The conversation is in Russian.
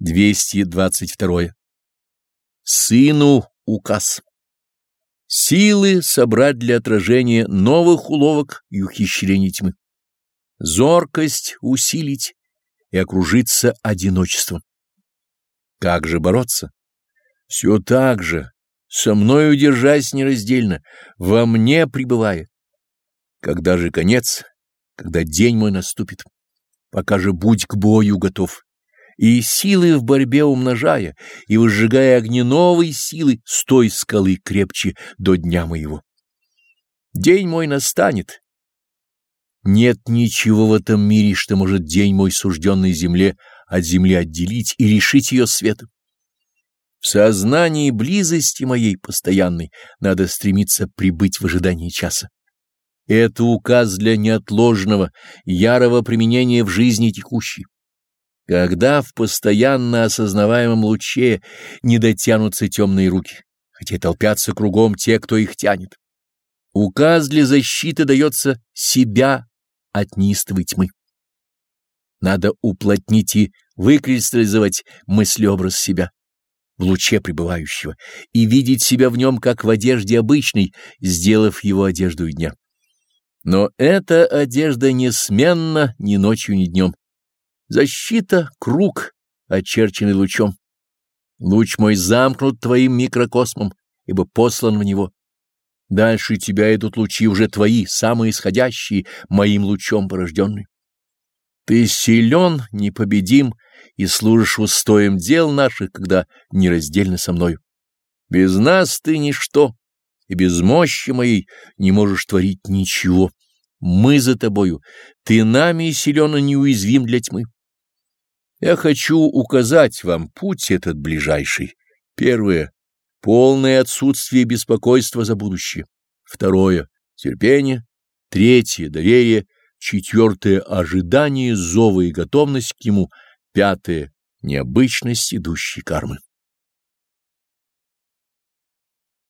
222. Сыну указ. Силы собрать для отражения новых уловок и ухищрений тьмы. Зоркость усилить и окружиться одиночеством. Как же бороться? Все так же, со мною держась нераздельно, во мне пребывая. Когда же конец, когда день мой наступит? Пока же будь к бою готов и силы в борьбе умножая, и выжигая огни новой силы с той скалы крепче до дня моего. День мой настанет. Нет ничего в этом мире, что может день мой сужденной земле от земли отделить и решить ее светом. В сознании близости моей постоянной надо стремиться прибыть в ожидании часа. Это указ для неотложного, ярого применения в жизни текущей когда в постоянно осознаваемом луче не дотянутся темные руки, хотя толпятся кругом те, кто их тянет. Указ для защиты дается себя от неистовой тьмы. Надо уплотнить и выкристаллизовать мыслеобраз себя в луче пребывающего и видеть себя в нем как в одежде обычной, сделав его одежду дня. Но эта одежда несменна ни ночью, ни днем Защита — круг, очерченный лучом. Луч мой замкнут твоим микрокосмом, ибо послан в него. Дальше тебя идут лучи уже твои, самые исходящие, моим лучом порожденные. Ты силен, непобедим и служишь устоем дел наших, когда нераздельно со мною. Без нас ты ничто, и без мощи моей не можешь творить ничего. Мы за тобою, ты нами силен и неуязвим для тьмы. Я хочу указать вам путь этот ближайший. Первое — полное отсутствие беспокойства за будущее. Второе — терпение. Третье — доверие. Четвертое — ожидание зова и готовность к нему. Пятое — необычность идущей кармы.